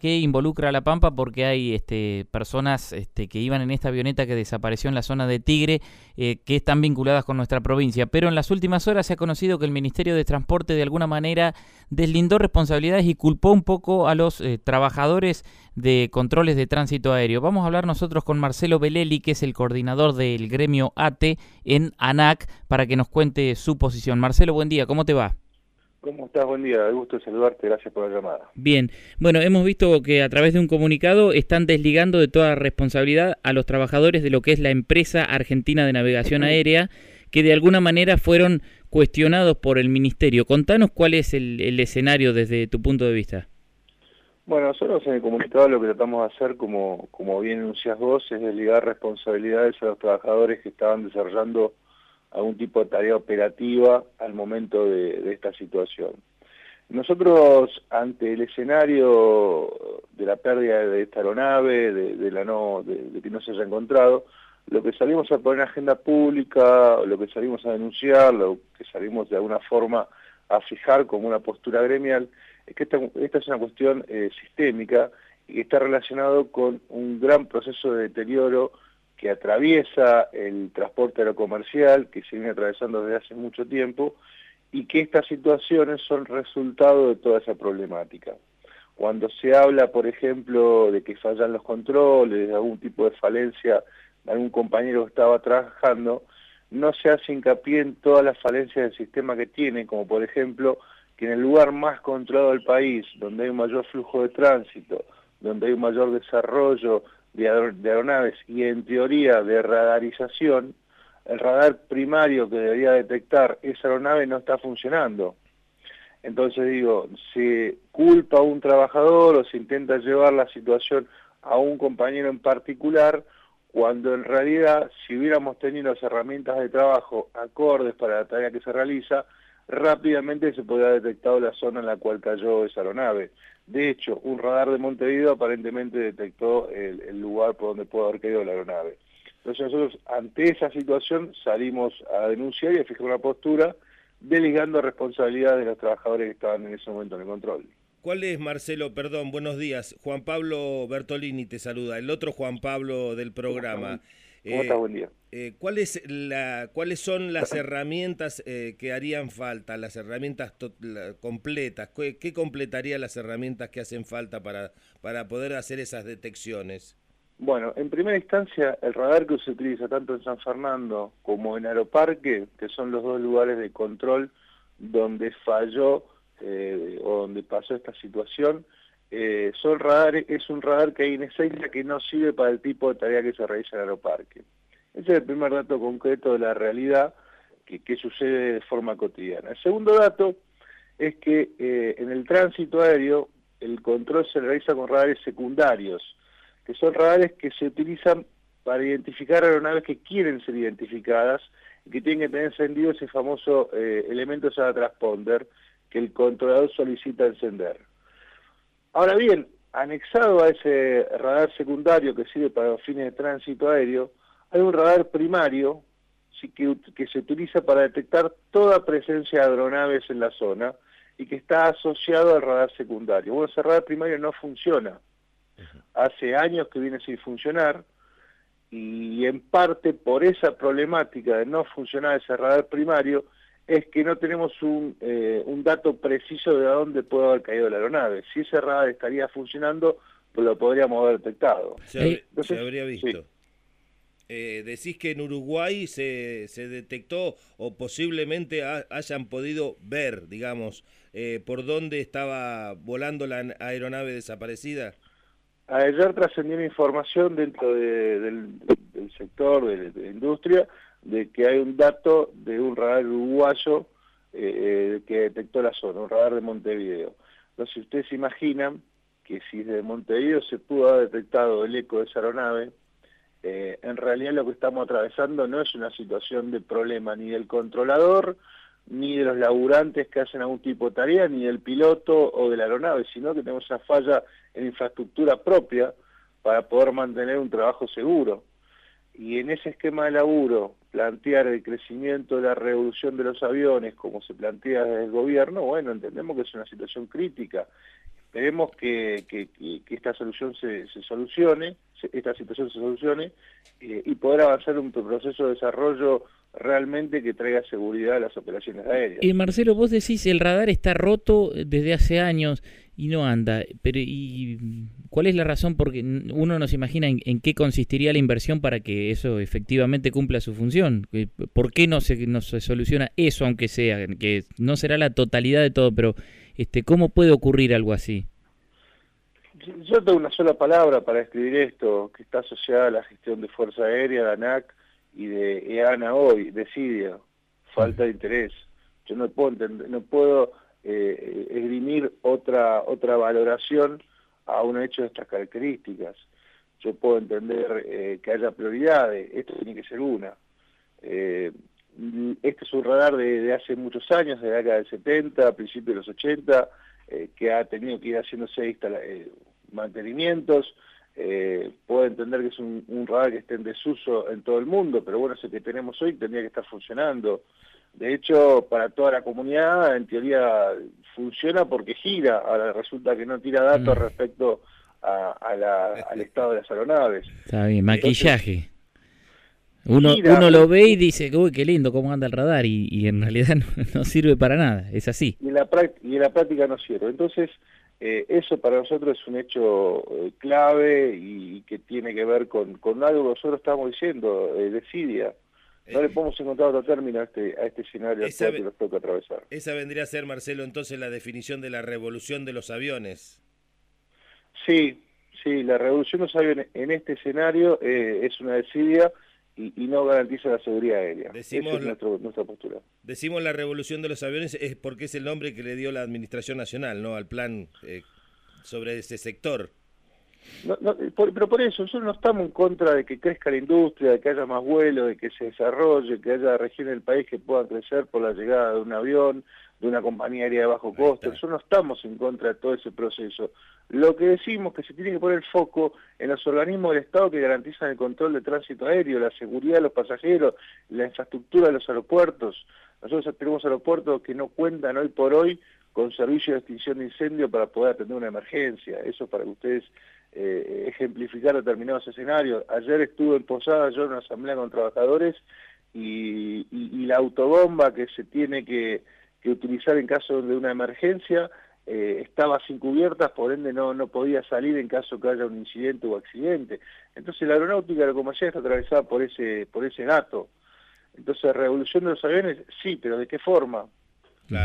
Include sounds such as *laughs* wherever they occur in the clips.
que involucra a La Pampa porque hay este, personas este, que iban en esta avioneta que desapareció en la zona de Tigre eh, que están vinculadas con nuestra provincia. Pero en las últimas horas se ha conocido que el Ministerio de Transporte de alguna manera deslindó responsabilidades y culpó un poco a los eh, trabajadores de controles de tránsito aéreo. Vamos a hablar nosotros con Marcelo Beleli, que es el coordinador del gremio ATE en ANAC, para que nos cuente su posición. Marcelo, buen día, ¿cómo te va? ¿Cómo estás? Buen día, de gusto saludarte, gracias por la llamada. Bien, bueno, hemos visto que a través de un comunicado están desligando de toda responsabilidad a los trabajadores de lo que es la empresa argentina de navegación aérea, que de alguna manera fueron cuestionados por el ministerio. Contanos cuál es el, escenario desde tu punto de vista. Bueno, nosotros en el comunicado lo que tratamos de hacer, como, como bien enuncias vos, es desligar responsabilidades a los trabajadores que estaban desarrollando algún tipo de tarea operativa al momento de, esta situación. Nosotros, ante el escenario de la pérdida de esta aeronave, de, la no, de, que no se haya encontrado, lo que salimos a poner en agenda pública, lo que salimos a denunciar, lo que salimos de alguna forma a fijar como una postura gremial, es que esta, esta es una cuestión eh, sistémica y está relacionado con un gran proceso de deterioro que atraviesa el transporte aerocomercial, que se viene atravesando desde hace mucho tiempo, y que estas situaciones son resultado de toda esa problemática. Cuando se habla, por ejemplo, de que fallan los controles, de algún tipo de falencia de algún compañero que estaba trabajando, no se hace hincapié en todas las falencias del sistema que tiene, como por ejemplo que en el lugar más controlado del país, donde hay un mayor flujo de tránsito, donde hay un mayor desarrollo de, aeronaves y en teoría de radarización, el radar primario que debería detectar esa aeronave no está funcionando. Entonces digo, se culpa a un trabajador o se intenta llevar la situación a un compañero en particular, cuando en realidad si hubiéramos tenido las herramientas de trabajo acordes para la tarea que se realiza, rápidamente se podría haber detectado la zona en la cual cayó esa aeronave. De hecho, un radar de Montevideo aparentemente detectó el, lugar por donde pudo haber caído la aeronave. Entonces nosotros ante esa situación salimos a denunciar y a fijar una postura delegando responsabilidad de los trabajadores que estaban en ese momento en el control. ¿Cuál es, Marcelo? Perdón, buenos días. Juan Pablo Bertolini te saluda, el otro Juan Pablo del programa. ¿Cómo estás? Buen día. Eh, eh ¿cuál la, ¿Cuáles son las herramientas eh, que harían falta, las herramientas completas? ¿Qué, completaría las herramientas que hacen falta para, para poder hacer esas detecciones? Bueno, en primera instancia, el radar que se utiliza tanto en San Fernando como en Aeroparque, que son los dos lugares de control donde falló eh, o donde pasó esta situación, eh, radares, es un radar que hay en esa isla que no sirve para el tipo de tarea que se realiza en el aeroparque. Ese es el primer dato concreto de la realidad que, sucede de forma cotidiana. El segundo dato es que eh, en el tránsito aéreo el control se realiza con radares secundarios, que son radares que se utilizan para identificar aeronaves que quieren ser identificadas y que tienen que tener encendido ese famoso eh, elemento SADA transponder que el controlador solicita encender. Ahora bien, anexado a ese radar secundario que sirve para los fines de tránsito aéreo, hay un radar primario que, que se utiliza para detectar toda presencia de aeronaves en la zona y que está asociado al radar secundario. Bueno, ese radar primario no funciona. Hace años que viene sin funcionar y en parte por esa problemática de no funcionar ese radar primario es que no tenemos un, eh, un dato preciso de dónde puede haber caído la aeronave. Si ese radar estaría funcionando, pues lo podríamos haber detectado. Se, habría visto. Eh, decís que en Uruguay se, se detectó o posiblemente hayan podido ver, digamos, eh, por dónde estaba volando la aeronave desaparecida. Ayer trascendió información dentro del, sector de la industria de que hay un dato de un radar uruguayo eh, que detectó la zona, un radar de Montevideo. Entonces ustedes se imaginan que si desde Montevideo se pudo haber detectado el eco de esa aeronave, eh, en realidad lo que estamos atravesando no es una situación de problema ni del controlador, ni de los laburantes que hacen algún tipo de tarea, ni del piloto o de la aeronave, sino que tenemos una falla en infraestructura propia para poder mantener un trabajo seguro y en ese esquema de laburo plantear el crecimiento de la revolución de los aviones como se plantea desde el gobierno, bueno, entendemos que es una situación crítica. esperemos que, esta solución se, solucione, esta situación se solucione eh, y poder avanzar un proceso de desarrollo realmente que traiga seguridad a las operaciones aéreas. Y Marcelo, vos decís el radar está roto desde hace años y no anda, pero ¿y cuál es la razón? Porque uno no se imagina en, qué consistiría la inversión para que eso efectivamente cumpla su función. ¿Por qué no se, no se soluciona eso, aunque sea, que no será la totalidad de todo, pero este, ¿cómo puede ocurrir algo así? Yo tengo una sola palabra para describir esto, que está asociada a la gestión de Fuerza Aérea, de ANAC y de EANA hoy, de SIDIA, falta de interés. Yo no puedo, no puedo eh, otra, valoración a un hecho de estas características. Yo puedo entender eh, que haya prioridades, esto tiene que ser una. Eh, este es un radar de, hace muchos años, de la década del 70, a principios de los 80, eh, que ha tenido que ir haciéndose mantenimientos. Puedo entender que es un, radar que esté en desuso en todo el mundo, pero bueno, ese que tenemos hoy tendría que estar funcionando. De hecho, para toda la comunidad, en teoría funciona porque gira. Ahora resulta que no tira datos mm. respecto al estado de las aeronaves. Está bien, maquillaje. Uno, uno lo ve y dice, uy, qué lindo cómo anda el radar, y, en realidad *laughs* no, sirve para nada, es así. Y en la, y en la práctica no sirve. Entonces, eh, eso para nosotros es un hecho eh, clave y, que tiene que ver con, con algo que nosotros estamos diciendo, eh, desidia. No le podemos encontrar otro término a este, a este escenario que nos toca atravesar. Esa vendría a ser, Marcelo, entonces la definición de la revolución de los aviones. Sí, sí, la revolución de los aviones en este escenario es una desidia y, no garantiza la seguridad aérea. Decimos Esa es nuestra postura. Decimos la revolución de los aviones es porque es el nombre que le dio la Administración Nacional no al plan eh, sobre ese sector. No, no, pero por eso, nosotros no estamos en contra de que crezca la industria, de que haya más vuelos, de que se desarrolle, que haya regiones del país que puedan crecer por la llegada de un avión, de una compañía aérea de bajo costo. Nosotros no estamos en contra de todo ese proceso. Lo que decimos es que se tiene que poner el foco en los organismos del Estado que garantizan el control de tránsito aéreo, la seguridad de los pasajeros, la infraestructura de los aeropuertos. Nosotros tenemos aeropuertos que no cuentan hoy por hoy con servicio de extinción de incendio para poder atender una emergencia. Eso para que ustedes eh, ejemplificar determinados escenarios. Ayer estuve en Posada, yo en una asamblea con trabajadores, y, la autobomba que se tiene que, utilizar en caso de una emergencia eh, estaba sin cubiertas, por ende no, no podía salir en caso que haya un incidente o accidente. Entonces la aeronáutica, la comercial está atravesada por ese, por ese dato. Entonces, revolución de los aviones, sí, pero ¿de qué forma?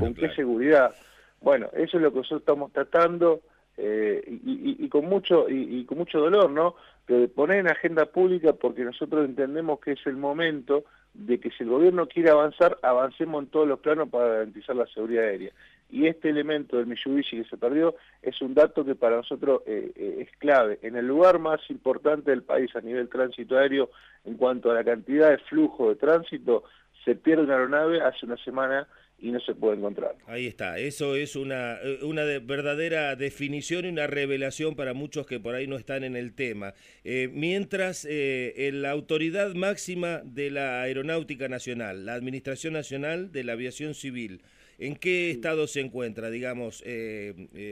¿Con qué seguridad? Bueno, eso es lo que nosotros estamos tratando eh, y, con mucho y, con mucho dolor, ¿no? de poner en agenda pública porque nosotros entendemos que es el momento de que si el gobierno quiere avanzar, avancemos en todos los planos para garantizar la seguridad aérea. Y este elemento del Mitsubishi que se perdió es un dato que para nosotros eh, eh, es clave. En el lugar más importante del país a nivel tránsito aéreo, en cuanto a la cantidad de flujo de tránsito, se pierde una aeronave hace una semana y no se puede encontrar. Ahí está, eso es una, eh, una verdadera definición y una revelación para muchos que por ahí no están en el tema. Eh, mientras eh, la autoridad máxima de la Aeronáutica Nacional, la Administración Nacional de la Aviación Civil, ¿en qué estado se encuentra? Digamos,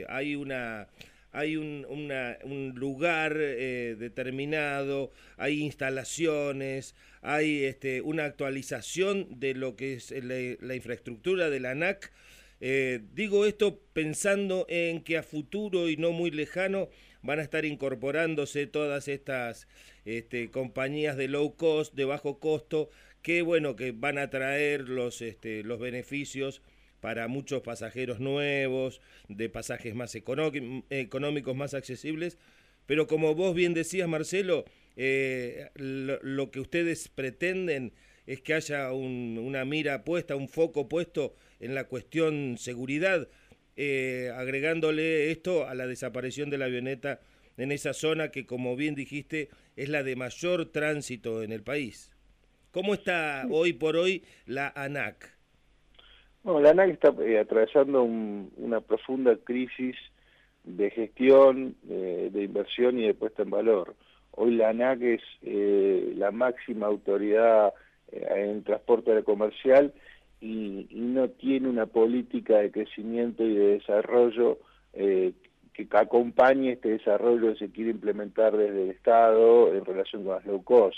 hay una hay un, un lugar eh, determinado, hay instalaciones, hay este, una actualización de lo que es la, infraestructura de la ANAC. Eh, digo esto pensando en que a futuro y no muy lejano van a estar incorporándose todas estas este, compañías de low cost, de bajo costo, que bueno, que van a traer los, este, los beneficios para muchos pasajeros nuevos, de pasajes más económicos, más accesibles. Pero como vos bien decías, Marcelo, eh, lo, que ustedes pretenden es que haya una mira puesta, un foco puesto en la cuestión seguridad, eh, agregándole esto a la desaparición de la avioneta en esa zona que, como bien dijiste, es la de mayor tránsito en el país. ¿Cómo está hoy por hoy la ANAC? No, la ANAC está eh, atravesando una profunda crisis de gestión, de inversión y de puesta en valor. Hoy la ANAC es eh, la máxima autoridad eh, en transporte comercial y, no tiene una política de crecimiento y de desarrollo que acompañe este desarrollo que se quiere implementar desde el Estado en relación con las low cost.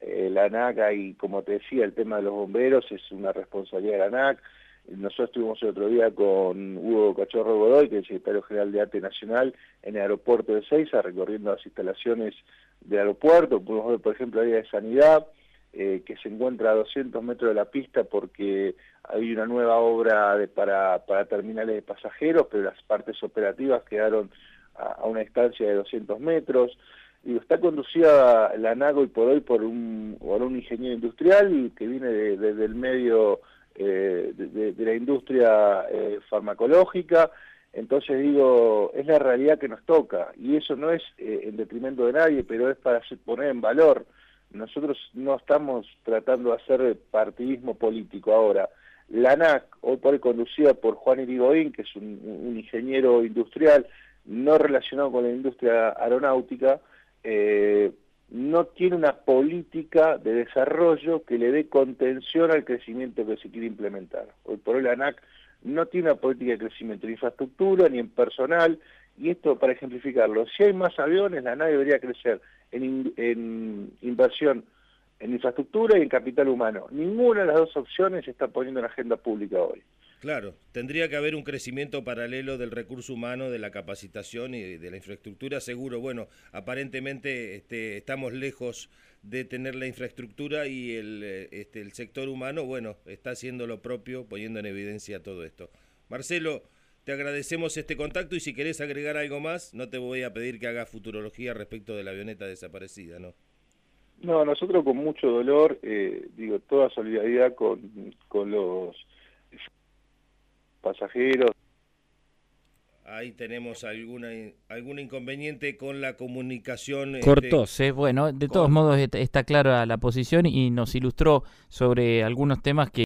Eh, la ANAC, y como te decía, el tema de los bomberos es una responsabilidad de la ANAC. Nosotros estuvimos el otro día con Hugo Cachorro Godoy, que es el secretario general de Arte Nacional, en el aeropuerto de Seiza, recorriendo las instalaciones del aeropuerto. Pudimos ver, por ejemplo, el área de sanidad, eh, que se encuentra a 200 metros de la pista porque hay una nueva obra para, para terminales de pasajeros, pero las partes operativas quedaron a, una distancia de 200 metros. Y está conducida la NAGO y por hoy por un, por un ingeniero industrial que viene desde de, el medio eh, de, la industria eh, farmacológica. Entonces digo, es la realidad que nos toca y eso no es eh, en detrimento de nadie, pero es para poner en valor. Nosotros no estamos tratando de hacer partidismo político ahora. La ANAC, hoy por hoy conducida por Juan Irigoyen, que es un, ingeniero industrial no relacionado con la industria aeronáutica, no tiene una política de desarrollo que le dé contención al crecimiento que se quiere implementar. Hoy por hoy la ANAC no tiene una política de crecimiento en infraestructura ni en personal, y esto para ejemplificarlo, si hay más aviones, la ANAC debería crecer en, en inversión en infraestructura y en capital humano. Ninguna de las dos opciones se está poniendo en agenda pública hoy. Claro, tendría que haber un crecimiento paralelo del recurso humano, de la capacitación y de la infraestructura, seguro. Bueno, aparentemente este, estamos lejos de tener la infraestructura y el, este, el sector humano, bueno, está haciendo lo propio, poniendo en evidencia todo esto. Marcelo, te agradecemos este contacto y si querés agregar algo más, no te voy a pedir que hagas futurología respecto de la avioneta desaparecida, ¿no? No, nosotros con mucho dolor, eh, digo, toda solidaridad con, con los pasajeros. Ahí tenemos alguna algún inconveniente con la comunicación. Cortos, este, bueno, de todos modos está clara la posición y nos ilustró sobre algunos temas que